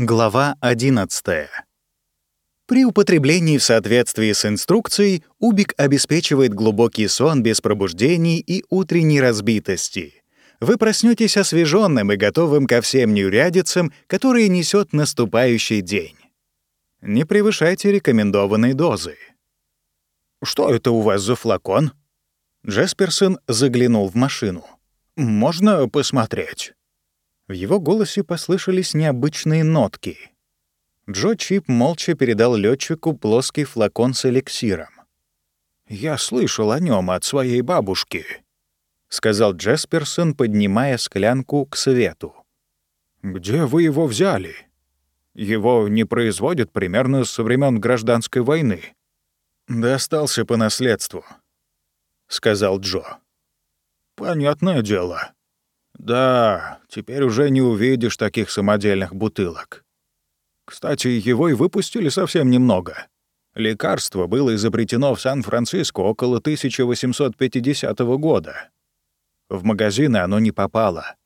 Глава 11. При употреблении в соответствии с инструкцией Убик обеспечивает глубокий сон без пробуждений и утренней разбитости. Вы проснетесь освеженным и готовым ко всем неурядицам, которые несет наступающий день. Не превышайте рекомендованной дозы. «Что это у вас за флакон?» Джесперсон заглянул в машину. «Можно посмотреть?» В его голосе послышались необычные нотки. Джо Чип молча передал летчику плоский флакон с эликсиром. «Я слышал о нем от своей бабушки», — сказал Джесперсон, поднимая склянку к свету. «Где вы его взяли? Его не производят примерно со времен гражданской войны». «Достался по наследству», — сказал Джо. «Понятное дело. Да, теперь уже не увидишь таких самодельных бутылок. Кстати, его и выпустили совсем немного. Лекарство было изобретено в Сан-Франциско около 1850 года. В магазины оно не попало.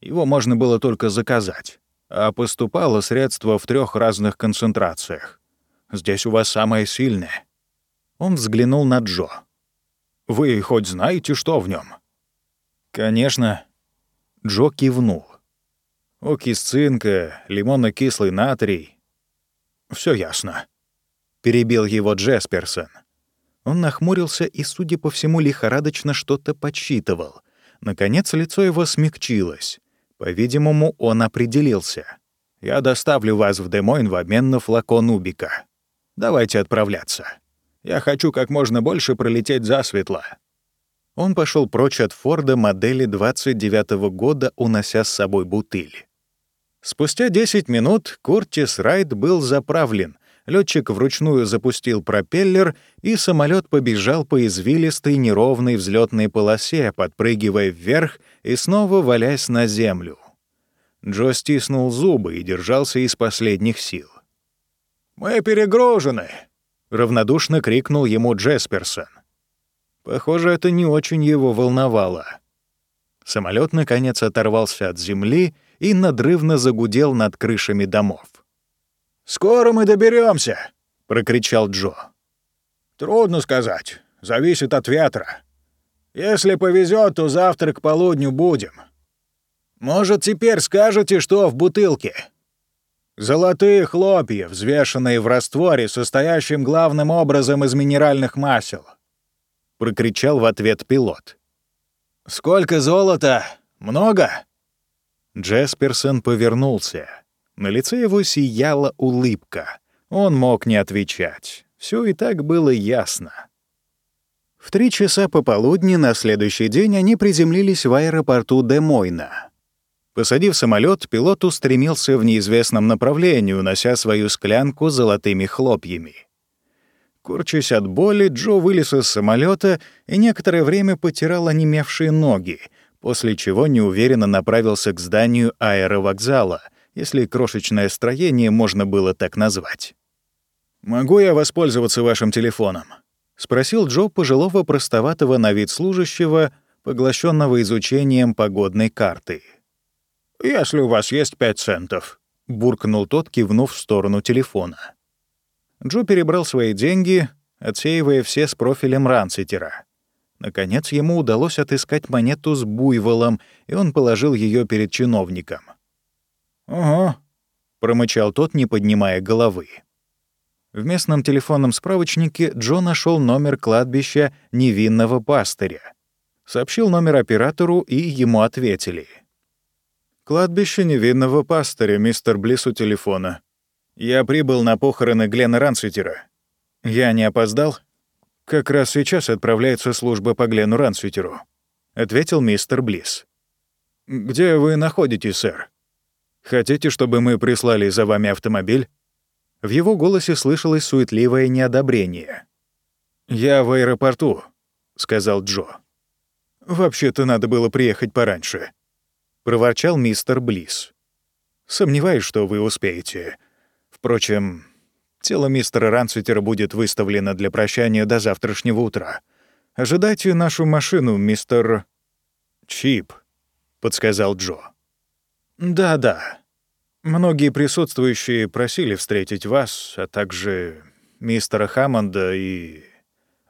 Его можно было только заказать. А поступало средство в трех разных концентрациях. Здесь у вас самое сильное. Он взглянул на Джо. «Вы хоть знаете, что в нем? «Конечно», Джо кивнул. Окись цинка, лимонно-кислый натрий. Все ясно. Перебил его Джесперсон. Он нахмурился и, судя по всему, лихорадочно что-то подсчитывал. Наконец лицо его смягчилось. По-видимому, он определился. «Я доставлю вас в Демойн в обмен на флакон Убика. Давайте отправляться. Я хочу как можно больше пролететь засветло. Он пошел прочь от Форда модели 29 -го года, унося с собой бутыль. Спустя 10 минут Куртис Райт был заправлен, летчик вручную запустил пропеллер, и самолет побежал по извилистой неровной взлетной полосе, подпрыгивая вверх и снова валясь на землю. Джо стиснул зубы и держался из последних сил. «Мы перегружены!» — равнодушно крикнул ему Джесперсон. Похоже, это не очень его волновало. Самолет наконец оторвался от земли и надрывно загудел над крышами домов. «Скоро мы доберемся, прокричал Джо. «Трудно сказать. Зависит от ветра. Если повезет, то завтра к полудню будем. Может, теперь скажете, что в бутылке?» «Золотые хлопья, взвешенные в растворе, состоящем главным образом из минеральных масел. — прокричал в ответ пилот. «Сколько золота? Много?» Джесперсон повернулся. На лице его сияла улыбка. Он мог не отвечать. Все и так было ясно. В три часа пополудни на следующий день они приземлились в аэропорту Демойна. Посадив самолет, пилот устремился в неизвестном направлении, унося свою склянку с золотыми хлопьями. Корчась от боли, Джо вылез из самолета и некоторое время потирал онемевшие ноги, после чего неуверенно направился к зданию аэровокзала, если крошечное строение можно было так назвать. «Могу я воспользоваться вашим телефоном?» — спросил Джо пожилого простоватого на вид служащего, поглощенного изучением погодной карты. «Если у вас есть пять центов», — буркнул тот, кивнув в сторону телефона. Джо перебрал свои деньги, отсеивая все с профилем Ранситера. Наконец ему удалось отыскать монету с буйволом, и он положил ее перед чиновником. «Ого», — промычал тот, не поднимая головы. В местном телефонном справочнике Джо нашел номер кладбища невинного пастыря. Сообщил номер оператору, и ему ответили. «Кладбище невинного пастыря, мистер Близ у телефона. Я прибыл на похороны Глена Рансвитера. Я не опоздал? Как раз сейчас отправляется служба по Глену Рансвитеру, ответил мистер Близ. Где вы находитесь, сэр? Хотите, чтобы мы прислали за вами автомобиль? В его голосе слышалось суетливое неодобрение. «Я в аэропорту», — сказал Джо. «Вообще-то надо было приехать пораньше», — проворчал мистер Близ. «Сомневаюсь, что вы успеете. Впрочем, тело мистера Рансвитера будет выставлено для прощания до завтрашнего утра. Ожидайте нашу машину, мистер... Чип, — подсказал Джо. «Да-да». Многие присутствующие просили встретить вас, а также мистера Хаммонда и...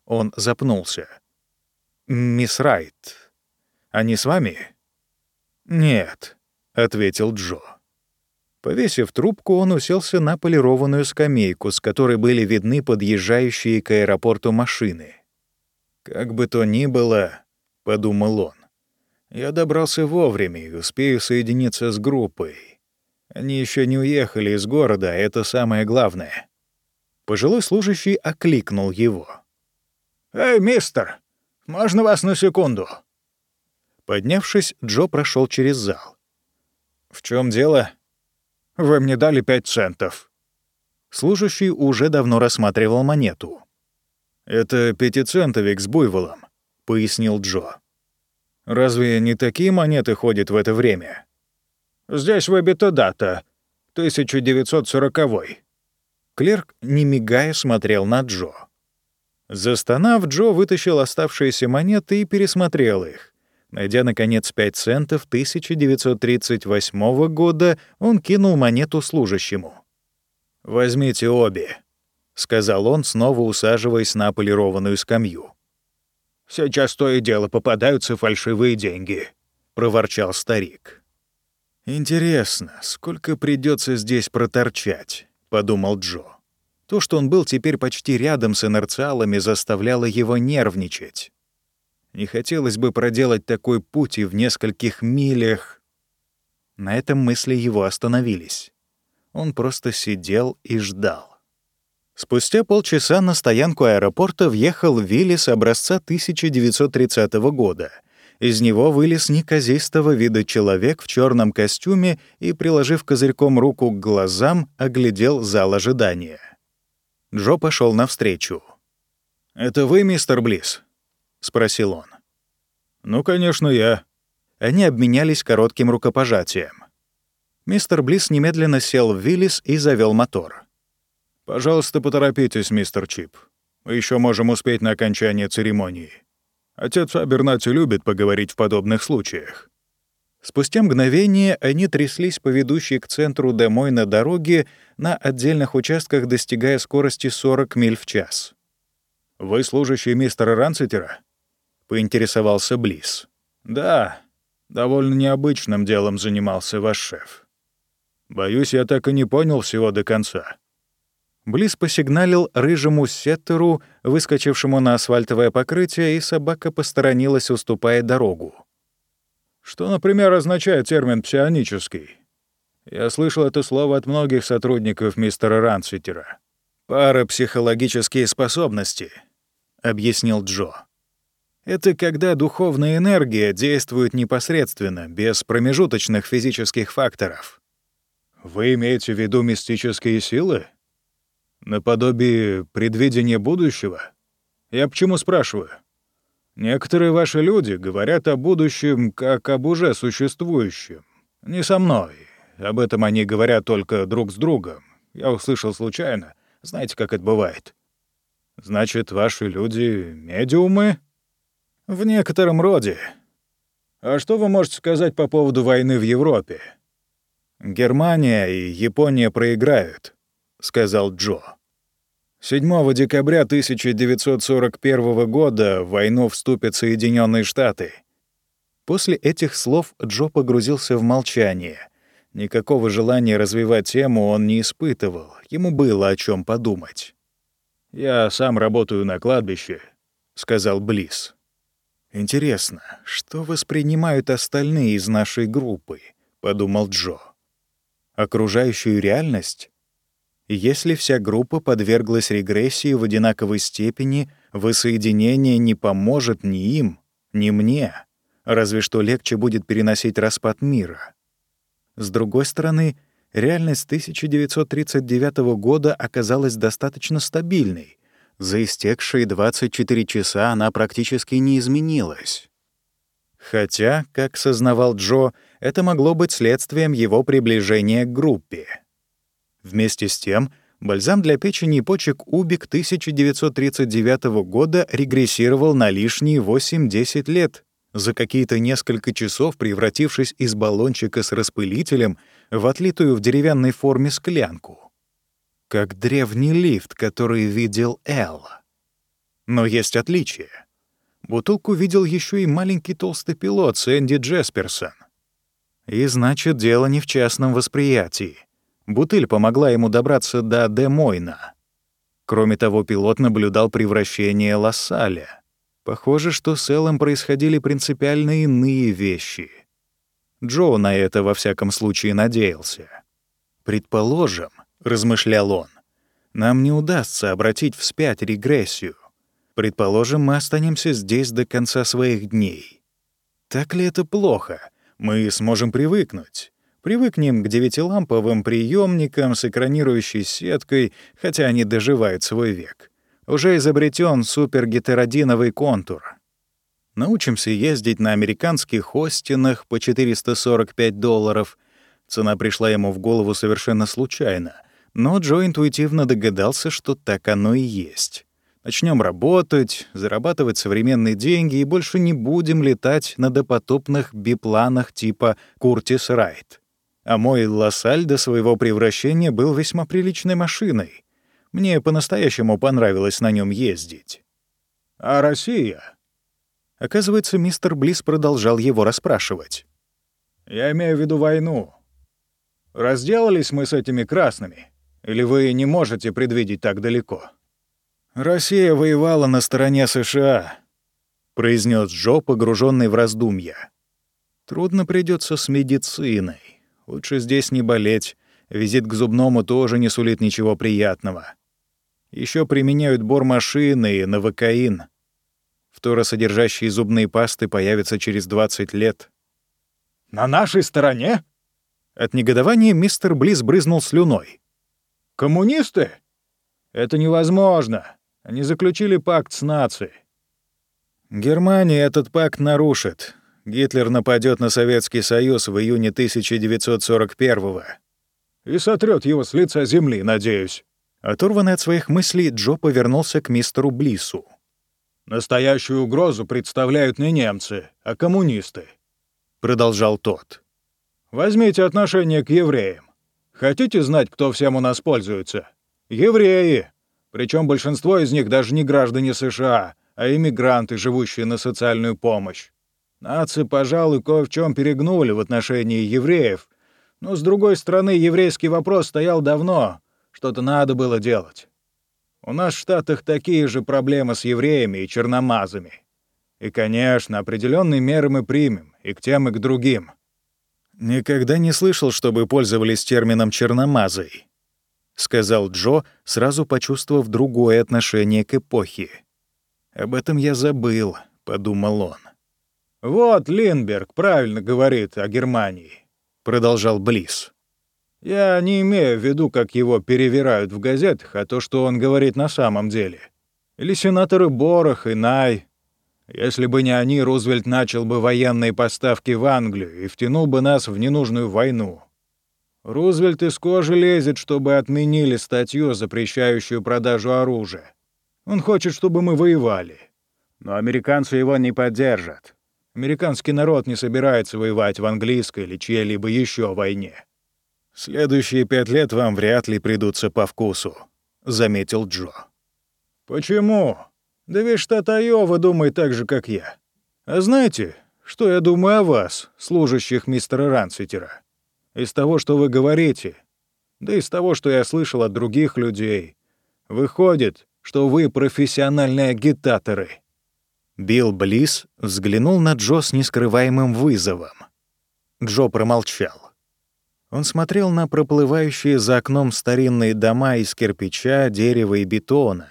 Он запнулся. «Мисс Райт, они с вами?» «Нет», — ответил Джо. Повесив трубку, он уселся на полированную скамейку, с которой были видны подъезжающие к аэропорту машины. «Как бы то ни было», — подумал он, — «я добрался вовремя и успею соединиться с группой. Они еще не уехали из города, а это самое главное». Пожилой служащий окликнул его. «Эй, мистер, можно вас на секунду?» Поднявшись, Джо прошел через зал. «В чем дело?» «Вы мне дали пять центов». Служащий уже давно рассматривал монету. «Это пятицентовик с буйволом», — пояснил Джо. «Разве не такие монеты ходят в это время?» «Здесь выбита дата. 1940-й». Клерк, не мигая, смотрел на Джо. Застонав, Джо вытащил оставшиеся монеты и пересмотрел их. Найдя, наконец, 5 центов 1938 года, он кинул монету служащему. «Возьмите обе», — сказал он, снова усаживаясь на полированную скамью. «Сейчас то и дело попадаются фальшивые деньги», — проворчал старик. «Интересно, сколько придется здесь проторчать?» — подумал Джо. То, что он был теперь почти рядом с инерциалами, заставляло его нервничать. Не хотелось бы проделать такой путь и в нескольких милях. На этом мысли его остановились. Он просто сидел и ждал. Спустя полчаса на стоянку аэропорта въехал Виллис образца 1930 года. Из него вылез неказистого вида человек в черном костюме и, приложив козырьком руку к глазам, оглядел зал ожидания. Джо пошел навстречу. «Это вы, мистер Близ?» — спросил он. «Ну, конечно, я». Они обменялись коротким рукопожатием. Мистер Близ немедленно сел в Виллис и завел мотор. «Пожалуйста, поторопитесь, мистер Чип. Мы еще можем успеть на окончание церемонии. Отец Абернати любит поговорить в подобных случаях». Спустя мгновение они тряслись по ведущей к центру домой на дороге, на отдельных участках достигая скорости 40 миль в час. «Вы служащий мистера Ранситера?» — поинтересовался Близ. «Да, довольно необычным делом занимался ваш шеф. Боюсь, я так и не понял всего до конца». Близ посигналил рыжему сеттеру, выскочившему на асфальтовое покрытие, и собака посторонилась, уступая дорогу. Что, например, означает термин «псионический»? Я слышал это слово от многих сотрудников мистера Ранситера. «Парапсихологические способности», — объяснил Джо. Это когда духовная энергия действует непосредственно, без промежуточных физических факторов. Вы имеете в виду мистические силы? Наподобие предвидения будущего? Я почему спрашиваю? Некоторые ваши люди говорят о будущем как об уже существующем. Не со мной. Об этом они говорят только друг с другом. Я услышал случайно. Знаете, как это бывает. Значит, ваши люди — медиумы? В некотором роде. А что вы можете сказать по поводу войны в Европе? Германия и Япония проиграют, сказал Джо. 7 декабря 1941 года в войну вступят Соединенные Штаты. После этих слов Джо погрузился в молчание. Никакого желания развивать тему он не испытывал, ему было о чем подумать. «Я сам работаю на кладбище», — сказал Близ. «Интересно, что воспринимают остальные из нашей группы?» — подумал Джо. «Окружающую реальность? Если вся группа подверглась регрессии в одинаковой степени, воссоединение не поможет ни им, ни мне, разве что легче будет переносить распад мира. С другой стороны, реальность 1939 года оказалась достаточно стабильной — за истекшие 24 часа она практически не изменилась. Хотя, как сознавал Джо, это могло быть следствием его приближения к группе. Вместе с тем, бальзам для печени и почек Убик 1939 года регрессировал на лишние 8-10 лет, за какие-то несколько часов превратившись из баллончика с распылителем в отлитую в деревянной форме склянку. Как древний лифт, который видел Эл. Но есть отличие. Бутылку видел еще и маленький толстый пилот Сэнди Джесперсон. И значит, дело не в частном восприятии. Бутыль помогла ему добраться до Демойна. Кроме того, пилот наблюдал превращение Лассаля. Похоже, что с Эллом происходили принципиально иные вещи. Джо на это во всяком случае надеялся. «Предположим», — размышлял он, — «нам не удастся обратить вспять регрессию. Предположим, мы останемся здесь до конца своих дней. Так ли это плохо? Мы сможем привыкнуть. Привыкнем к девятиламповым приемникам с экранирующей сеткой, хотя они доживают свой век уже изобретен супергетеродиновый контур. Научимся ездить на американских Остинах по 445 долларов. Цена пришла ему в голову совершенно случайно, но Джо интуитивно догадался, что так оно и есть. Начнем работать, зарабатывать современные деньги и больше не будем летать на допотопных бипланах типа «Куртис Райт». А мой Лассаль до своего превращения был весьма приличной машиной. Мне по-настоящему понравилось на нем ездить. А Россия? Оказывается, мистер Близ продолжал его расспрашивать. Я имею в виду войну. Разделались мы с этими красными? Или вы не можете предвидеть так далеко? Россия воевала на стороне США, произнес Джо, погруженный в раздумья. Трудно придется с медициной. Лучше здесь не болеть. Визит к зубному тоже не сулит ничего приятного. Еще применяют бормашины и новокаин. Фторосодержащие зубные пасты появятся через 20 лет. «На нашей стороне?» От негодования мистер Близ брызнул слюной. «Коммунисты? Это невозможно. Они заключили пакт с нацией». Германия этот пакт нарушит. Гитлер нападет на Советский Союз в июне 1941-го. И сотрет его с лица земли, надеюсь. Оторванный от своих мыслей, Джо повернулся к мистеру Блису. «Настоящую угрозу представляют не немцы, а коммунисты», — продолжал тот. «Возьмите отношение к евреям. Хотите знать, кто всем у нас пользуется? Евреи. Причем большинство из них даже не граждане США, а иммигранты, живущие на социальную помощь. Нации, пожалуй, кое в чем перегнули в отношении евреев, но, с другой стороны, еврейский вопрос стоял давно, что-то надо было делать. У нас в Штатах такие же проблемы с евреями и черномазами. И, конечно, определенные меры мы примем и к тем, и к другим. Никогда не слышал, чтобы пользовались термином «черномазый», — сказал Джо, сразу почувствовав другое отношение к эпохе. «Об этом я забыл», — подумал он. «Вот Линдберг правильно говорит о Германии», — продолжал Близ. Я не имею в виду, как его перевирают в газетах, а то, что он говорит на самом деле. Или сенаторы Борох и Най. Если бы не они, Рузвельт начал бы военные поставки в Англию и втянул бы нас в ненужную войну. Рузвельт из кожи лезет, чтобы отменили статью, запрещающую продажу оружия. Он хочет, чтобы мы воевали. Но американцы его не поддержат. Американский народ не собирается воевать в английской или чьей-либо еще войне. «Следующие пять лет вам вряд ли придутся по вкусу», — заметил Джо. «Почему? Да весь штат Айова думает так же, как я. А знаете, что я думаю о вас, служащих мистера Ранситера? Из того, что вы говорите, да из того, что я слышал от других людей, выходит, что вы профессиональные агитаторы». Билл Близ взглянул на Джо с нескрываемым вызовом. Джо промолчал. Он смотрел на проплывающие за окном старинные дома из кирпича, дерева и бетона,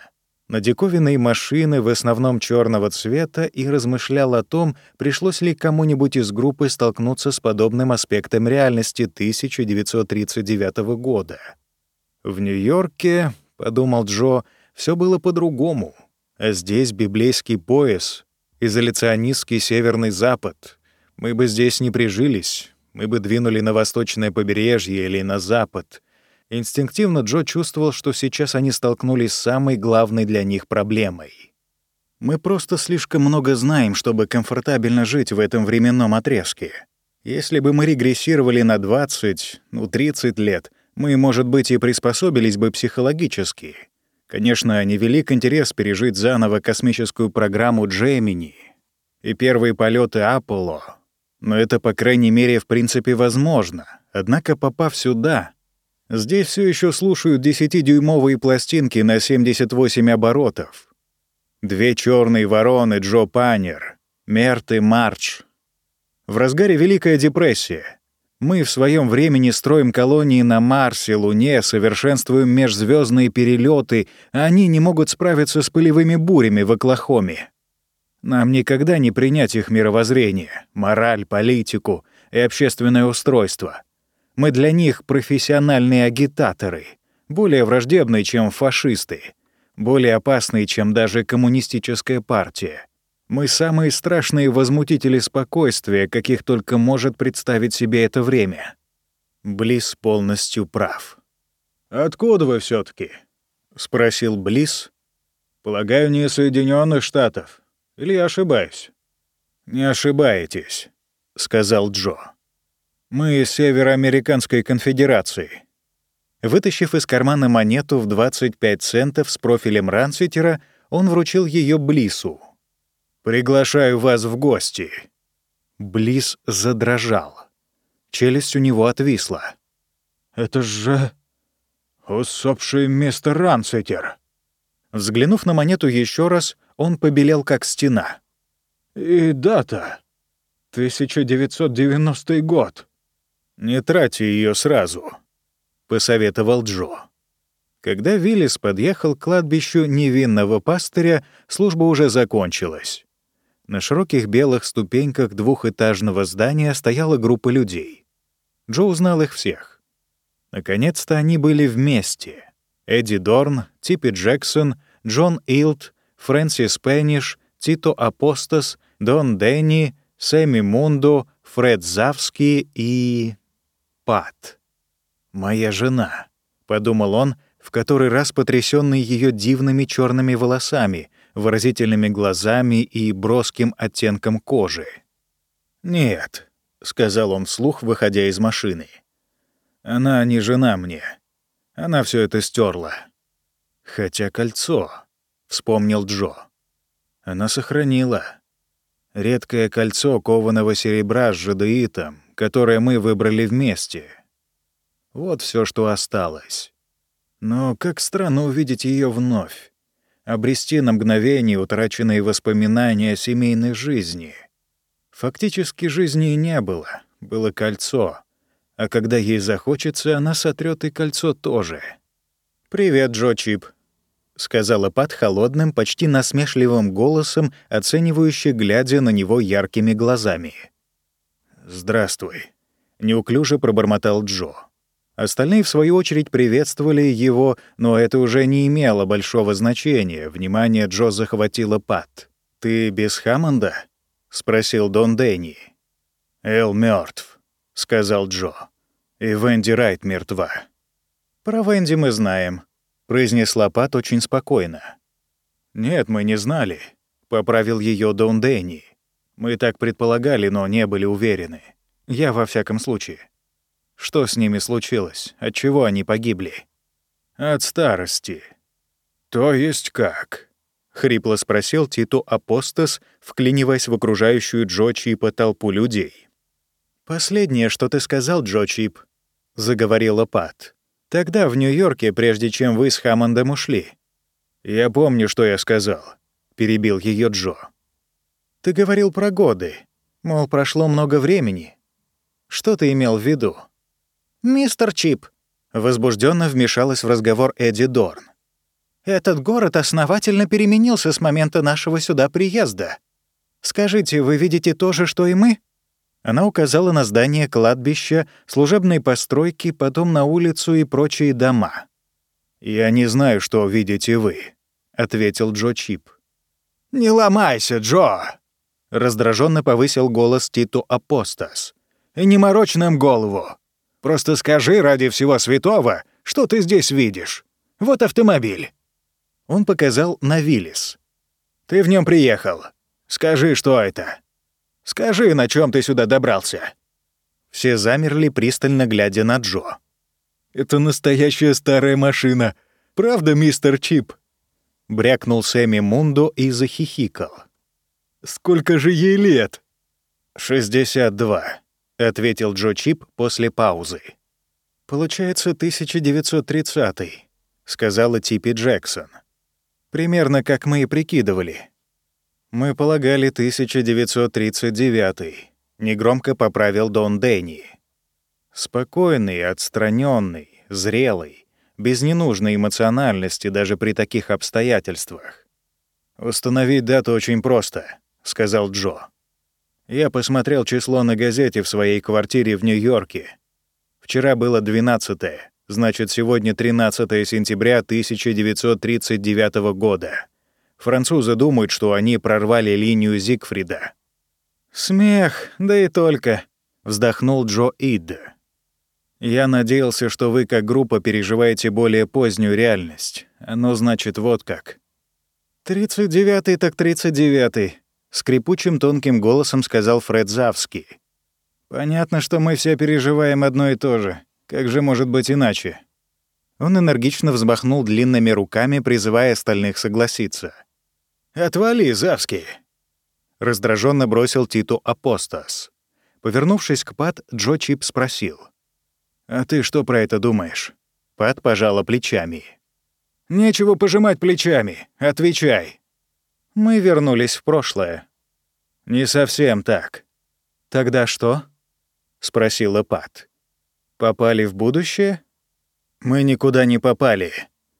на диковинные машины в основном черного цвета и размышлял о том, пришлось ли кому-нибудь из группы столкнуться с подобным аспектом реальности 1939 года. В Нью-Йорке, — подумал Джо, — все было по-другому. А здесь библейский пояс, изоляционистский северный запад. Мы бы здесь не прижились, мы бы двинули на восточное побережье или на запад. Инстинктивно Джо чувствовал, что сейчас они столкнулись с самой главной для них проблемой. Мы просто слишком много знаем, чтобы комфортабельно жить в этом временном отрезке. Если бы мы регрессировали на 20, ну 30 лет, мы, может быть, и приспособились бы психологически. Конечно, невелик интерес пережить заново космическую программу Джемини и первые полеты Аполло. Но это, по крайней мере, в принципе возможно. Однако, попав сюда, здесь все еще слушают 10-дюймовые пластинки на 78 оборотов. Две черные вороны Джо Панер, Мерт и Марч. В разгаре Великая депрессия. Мы в своем времени строим колонии на Марсе, Луне, совершенствуем межзвездные перелеты, а они не могут справиться с пылевыми бурями в Оклахоме. Нам никогда не принять их мировоззрение, мораль, политику и общественное устройство. Мы для них профессиональные агитаторы, более враждебные, чем фашисты, более опасные, чем даже коммунистическая партия. Мы самые страшные возмутители спокойствия, каких только может представить себе это время. Близ полностью прав. «Откуда вы все таки спросил Близ. «Полагаю, не Соединенных Штатов. Или я ошибаюсь?» «Не ошибаетесь», — сказал Джо. «Мы из Североамериканской конфедерации». Вытащив из кармана монету в 25 центов с профилем Ранситера, он вручил ее Блису. «Приглашаю вас в гости». Близ задрожал. Челюсть у него отвисла. «Это же... усопший мистер Ранситер». Взглянув на монету еще раз, он побелел как стена. «И дата. 1990 год». «Не трати ее сразу», — посоветовал Джо. Когда Виллис подъехал к кладбищу невинного пастыря, служба уже закончилась. На широких белых ступеньках двухэтажного здания стояла группа людей. Джо узнал их всех. Наконец-то они были вместе. Эдди Дорн, Типпи Джексон, Джон Илт, Фрэнсис Пенниш, Тито Апостас, Дон Дэнни, Сэмми Мундо, Фред Завский и... Пат. «Моя жена», — подумал он, в который раз потрясенный ее дивными черными волосами, выразительными глазами и броским оттенком кожи. «Нет», — сказал он вслух, выходя из машины. «Она не жена мне. Она все это стерла. Хотя кольцо», — вспомнил Джо. «Она сохранила. Редкое кольцо кованого серебра с жадеитом, которое мы выбрали вместе. Вот все, что осталось. Но как странно увидеть ее вновь обрести на мгновение утраченные воспоминания о семейной жизни. Фактически жизни и не было, было кольцо. А когда ей захочется, она сотрет и кольцо тоже. «Привет, Джо Чип», — сказала Пат холодным, почти насмешливым голосом, оценивающе глядя на него яркими глазами. «Здравствуй», — неуклюже пробормотал Джо. Остальные, в свою очередь, приветствовали его, но это уже не имело большого значения. Внимание Джо захватило Пат. «Ты без Хаммонда?» — спросил Дон Дэнни. «Эл мертв, сказал Джо. «И Венди Райт мертва». «Про Венди мы знаем», — произнесла Пат очень спокойно. «Нет, мы не знали», — поправил ее Дон Дэнни. «Мы так предполагали, но не были уверены. Я во всяком случае». Что с ними случилось? От чего они погибли? От старости. То есть как? Хрипло спросил Титу Апостас, вклиниваясь в окружающую Джо Чипа толпу людей. «Последнее, что ты сказал, Джо Чип», — заговорила Пат. «Тогда, в Нью-Йорке, прежде чем вы с Хаммондом ушли». «Я помню, что я сказал», — перебил ее Джо. «Ты говорил про годы. Мол, прошло много времени. Что ты имел в виду?» «Мистер Чип», — возбужденно вмешалась в разговор Эдди Дорн. «Этот город основательно переменился с момента нашего сюда приезда. Скажите, вы видите то же, что и мы?» Она указала на здание кладбища, служебные постройки, потом на улицу и прочие дома. «Я не знаю, что видите вы», — ответил Джо Чип. «Не ломайся, Джо!» — раздраженно повысил голос Титу Апостас. «И не морочь нам голову. Просто скажи ради всего святого, что ты здесь видишь. Вот автомобиль». Он показал на Виллис. Ты в нем приехал. Скажи, что это. Скажи, на чем ты сюда добрался». Все замерли, пристально глядя на Джо. «Это настоящая старая машина. Правда, мистер Чип?» Брякнул Сэмми Мундо и захихикал. «Сколько же ей лет?» «Шестьдесят два», — ответил Джо Чип после паузы. «Получается, 1930-й», — сказала Типи Джексон. «Примерно как мы и прикидывали. Мы полагали 1939-й», — негромко поправил Дон Дэнни. Спокойный, отстраненный, зрелый, без ненужной эмоциональности даже при таких обстоятельствах. «Установить дату очень просто», — сказал Джо. Я посмотрел число на газете в своей квартире в Нью-Йорке. Вчера было 12 значит, сегодня 13 сентября 1939 года. Французы думают, что они прорвали линию Зигфрида. «Смех, да и только», — вздохнул Джо Ид. «Я надеялся, что вы как группа переживаете более позднюю реальность. Оно значит вот как». «Тридцать девятый так тридцать девятый», скрипучим тонким голосом сказал Фред Завский. «Понятно, что мы все переживаем одно и то же. Как же может быть иначе?» Он энергично взмахнул длинными руками, призывая остальных согласиться. «Отвали, Завский!» Раздраженно бросил Титу Апостас. Повернувшись к Пат, Джо Чип спросил. «А ты что про это думаешь?» Пат пожала плечами. «Нечего пожимать плечами. Отвечай!» Мы вернулись в прошлое. Не совсем так. Тогда что? спросила Пат. Попали в будущее? Мы никуда не попали.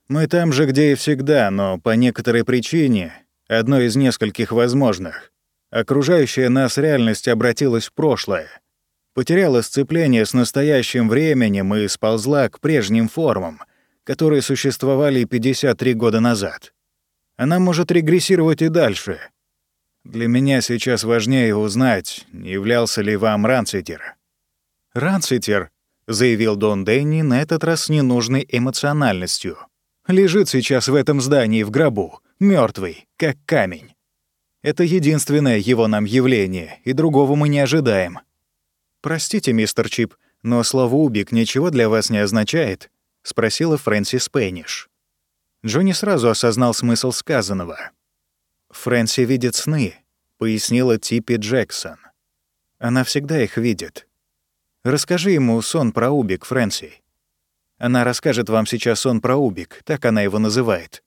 Мы там же, где и всегда, но по некоторой причине, одной из нескольких возможных, окружающая нас реальность обратилась в прошлое, потеряла сцепление с настоящим временем и сползла к прежним формам, которые существовали 53 года назад. Она может регрессировать и дальше. Для меня сейчас важнее узнать, являлся ли вам Ранситер. «Ранситер», — заявил Дон Дэнни на этот раз с ненужной эмоциональностью, «лежит сейчас в этом здании в гробу, мертвый, как камень. Это единственное его нам явление, и другого мы не ожидаем. Простите, мистер Чип, но слово «убик» ничего для вас не означает?» — спросила Фрэнсис Пейниш. Джонни сразу осознал смысл сказанного. «Фрэнси видит сны», — пояснила Типпи Джексон. «Она всегда их видит. Расскажи ему сон про Убик, Фрэнси. Она расскажет вам сейчас сон про Убик, так она его называет.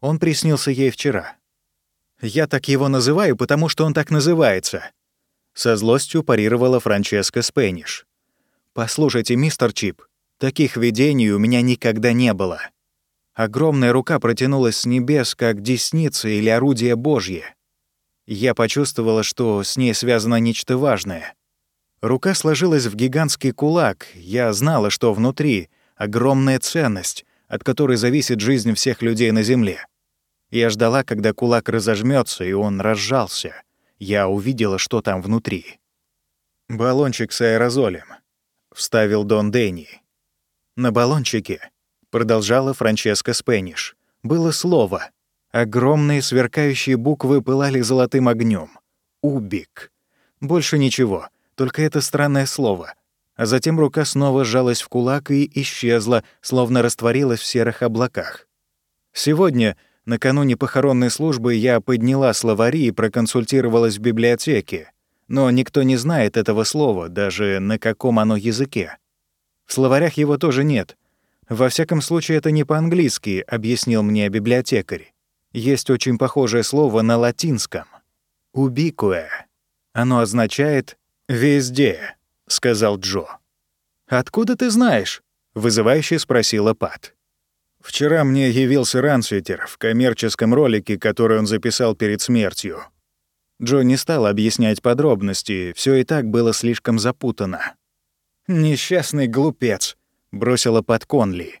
Он приснился ей вчера. Я так его называю, потому что он так называется», — со злостью парировала Франческа Спэниш. «Послушайте, мистер Чип, таких видений у меня никогда не было». Огромная рука протянулась с небес, как десница или орудие Божье. Я почувствовала, что с ней связано нечто важное. Рука сложилась в гигантский кулак. Я знала, что внутри — огромная ценность, от которой зависит жизнь всех людей на Земле. Я ждала, когда кулак разожмется, и он разжался. Я увидела, что там внутри. «Баллончик с аэрозолем», — вставил Дон Дэнни. На баллончике продолжала Франческа Спэниш. Было слово. Огромные сверкающие буквы пылали золотым огнем. Убик. Больше ничего, только это странное слово. А затем рука снова сжалась в кулак и исчезла, словно растворилась в серых облаках. Сегодня, накануне похоронной службы, я подняла словари и проконсультировалась в библиотеке. Но никто не знает этого слова, даже на каком оно языке. В словарях его тоже нет — во всяком случае, это не по-английски, объяснил мне библиотекарь. Есть очень похожее слово на латинском. «Убикуэ». Оно означает «везде», — сказал Джо. «Откуда ты знаешь?» — вызывающе спросила Пат. «Вчера мне явился Рансвитер в коммерческом ролике, который он записал перед смертью». Джо не стал объяснять подробности, все и так было слишком запутано. «Несчастный глупец», бросила под Конли.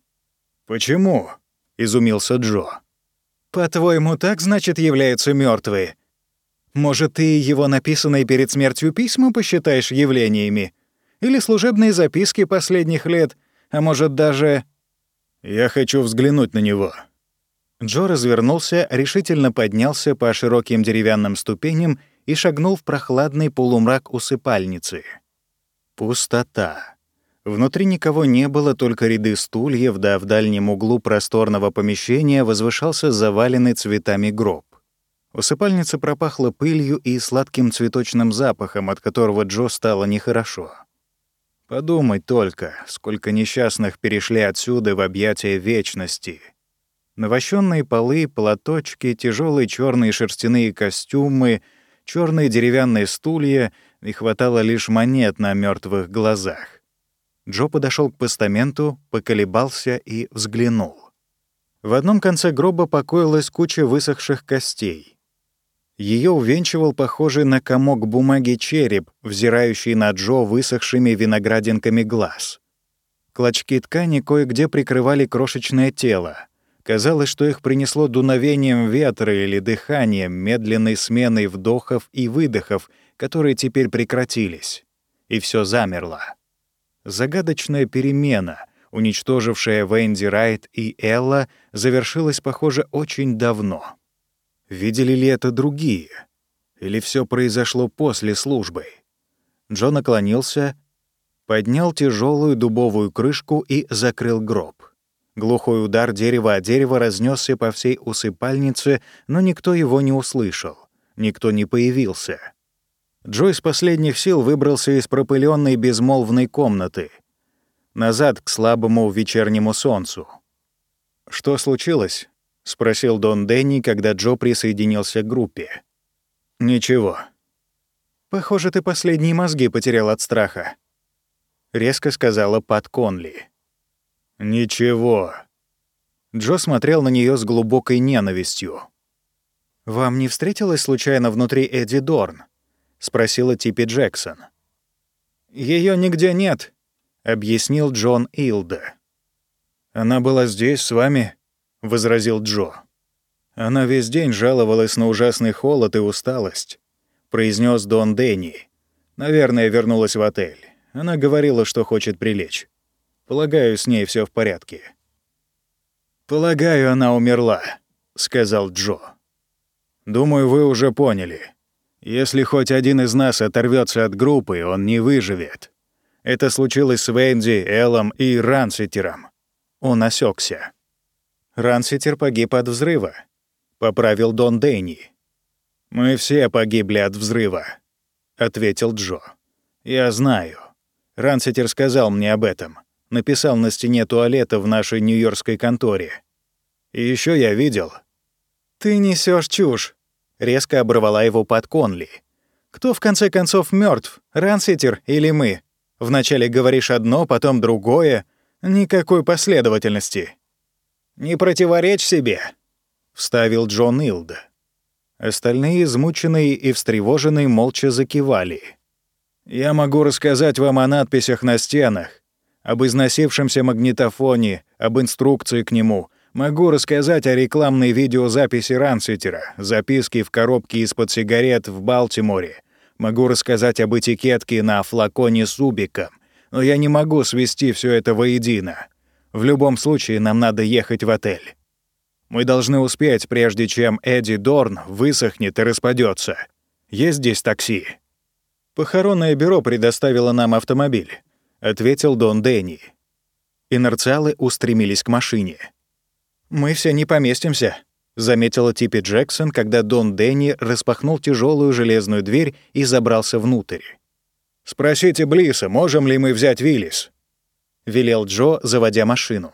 «Почему?» — изумился Джо. «По-твоему, так, значит, являются мертвые? Может, ты его написанные перед смертью письма посчитаешь явлениями? Или служебные записки последних лет? А может, даже...» «Я хочу взглянуть на него». Джо развернулся, решительно поднялся по широким деревянным ступеням и шагнул в прохладный полумрак усыпальницы. Пустота. Внутри никого не было, только ряды стульев, да в дальнем углу просторного помещения возвышался заваленный цветами гроб. Усыпальница пропахла пылью и сладким цветочным запахом, от которого Джо стало нехорошо. Подумать только, сколько несчастных перешли отсюда в объятия вечности. Навощенные полы, платочки, тяжелые черные шерстяные костюмы, черные деревянные стулья, и хватало лишь монет на мертвых глазах. Джо подошел к постаменту, поколебался и взглянул. В одном конце гроба покоилась куча высохших костей. Ее увенчивал похожий на комок бумаги череп, взирающий на Джо высохшими виноградинками глаз. Клочки ткани кое-где прикрывали крошечное тело. Казалось, что их принесло дуновением ветра или дыханием, медленной сменой вдохов и выдохов, которые теперь прекратились. И все замерло. Загадочная перемена, уничтожившая Венди Райт и Элла, завершилась, похоже, очень давно. Видели ли это другие? Или все произошло после службы? Джо наклонился, поднял тяжелую дубовую крышку и закрыл гроб. Глухой удар дерева о дерево разнесся по всей усыпальнице, но никто его не услышал. Никто не появился. Джо из последних сил выбрался из пропыленной безмолвной комнаты. Назад к слабому вечернему солнцу. «Что случилось?» — спросил Дон Дэнни, когда Джо присоединился к группе. «Ничего». «Похоже, ты последние мозги потерял от страха», — резко сказала Пат Конли. «Ничего». Джо смотрел на нее с глубокой ненавистью. «Вам не встретилась случайно внутри Эдди Дорн?» — спросила Типпи Джексон. Ее нигде нет», — объяснил Джон Илда. «Она была здесь с вами?» — возразил Джо. «Она весь день жаловалась на ужасный холод и усталость», — произнес Дон Дэнни. «Наверное, вернулась в отель. Она говорила, что хочет прилечь. Полагаю, с ней все в порядке». «Полагаю, она умерла», — сказал Джо. «Думаю, вы уже поняли. Если хоть один из нас оторвется от группы, он не выживет. Это случилось с Венди, Эллом и Ранситером. Он осекся. Ранситер погиб от взрыва. Поправил Дон Дэнни. «Мы все погибли от взрыва», — ответил Джо. «Я знаю. Ранситер сказал мне об этом. Написал на стене туалета в нашей нью-йоркской конторе. И еще я видел...» «Ты несешь чушь», Резко оборвала его под Конли. «Кто в конце концов мертв, Ранситер или мы? Вначале говоришь одно, потом другое. Никакой последовательности». «Не противоречь себе», — вставил Джон Илда. Остальные, измученные и встревоженные, молча закивали. «Я могу рассказать вам о надписях на стенах, об износившемся магнитофоне, об инструкции к нему, Могу рассказать о рекламной видеозаписи Ранситера, записке в коробке из-под сигарет в Балтиморе. Могу рассказать об этикетке на флаконе с убиком. Но я не могу свести все это воедино. В любом случае, нам надо ехать в отель. Мы должны успеть, прежде чем Эдди Дорн высохнет и распадется. Есть здесь такси?» «Похоронное бюро предоставило нам автомобиль», — ответил Дон Дэнни. Инерциалы устремились к машине. «Мы все не поместимся», — заметила Типпи Джексон, когда Дон Дэнни распахнул тяжелую железную дверь и забрался внутрь. «Спросите Блиса, можем ли мы взять Виллис?» — велел Джо, заводя машину.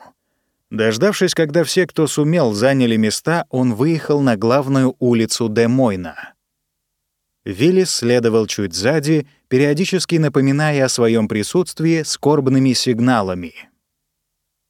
Дождавшись, когда все, кто сумел, заняли места, он выехал на главную улицу Де-Мойна. Виллис следовал чуть сзади, периодически напоминая о своем присутствии скорбными сигналами —